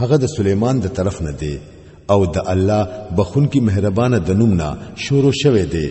هغه د سلیمان د طرف نه دی او د الله بخون کی مهربانه د نومنا شروع شوه دی